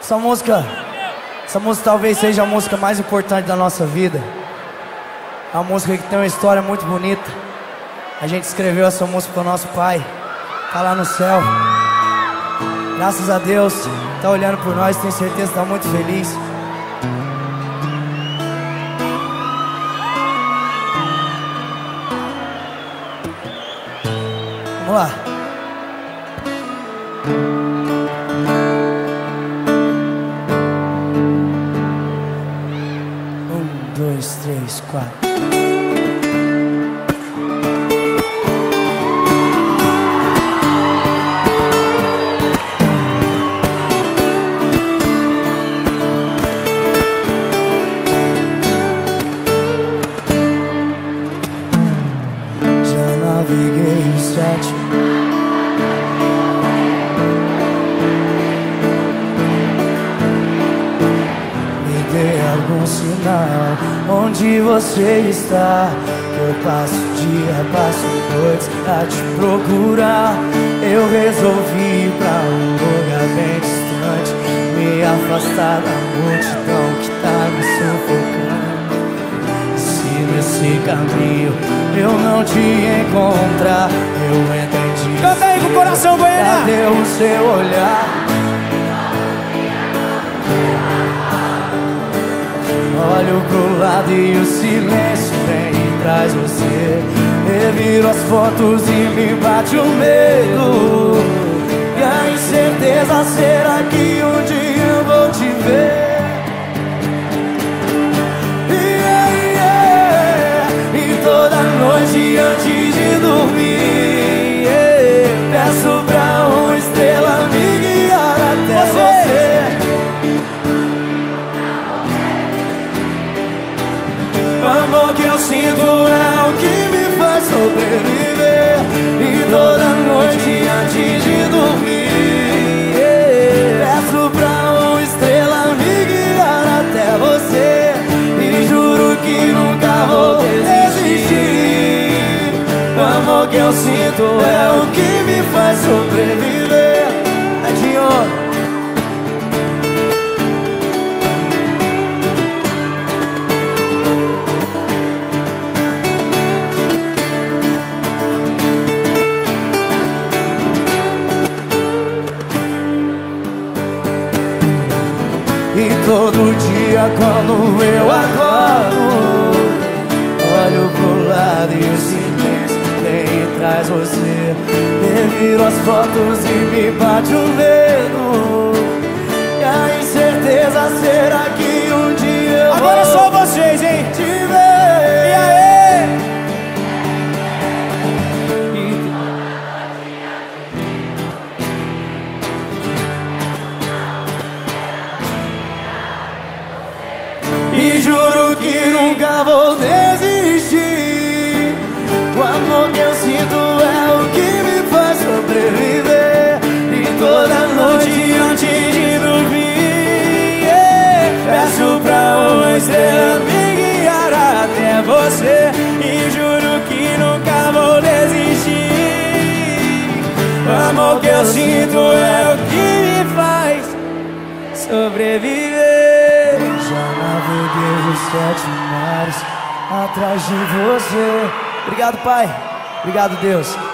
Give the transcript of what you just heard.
Essa música, essa música talvez seja a música mais importante da nossa vida. É uma música que tem uma história muito bonita. A gente escreveu essa música para o nosso pai, tá lá no céu. Graças a Deus, tá olhando por nós, tenho certeza que tá muito feliz. Vamos lá. Quatro. Já naveguei sete algum sinal onde você está. Eu passo dia, passo noites a te procurar. Eu resolvi ir pra um lugar bem distante, me afastar da multidão que tá me sufocando. Se nesse caminho eu não te encontrar, eu entendi. Canta aí com o coração, Goiânia! Cadê o seu olhar? Olho pro lado e o silêncio vem e traz você. Reviro as fotos e me bate o medo. E a incerteza será que um dia amor que eu sinto é o que me faz sobreviver. E toda noite antes de dormir Peço pra uma estrela me guiar até você. E juro que nunca vou desistir. O amor que eu sinto é o todo dia quando eu acordo Olho pro lado e o silêncio vem e traz você Reviro as fotos e me bate o medo E a incerteza será que um dia eu Agora vou só vocês, hein? Que nunca vou desistir. O amor que eu sinto é o que me faz sobreviver. E toda noite antes de dormir yeah, Peço pra uma estrela me guiar até você. E juro que nunca vou desistir. O amor que eu sinto é o que me faz sobreviver naveguei os sete mares atrás de você Obrigado, Pai. Obrigado, Deus.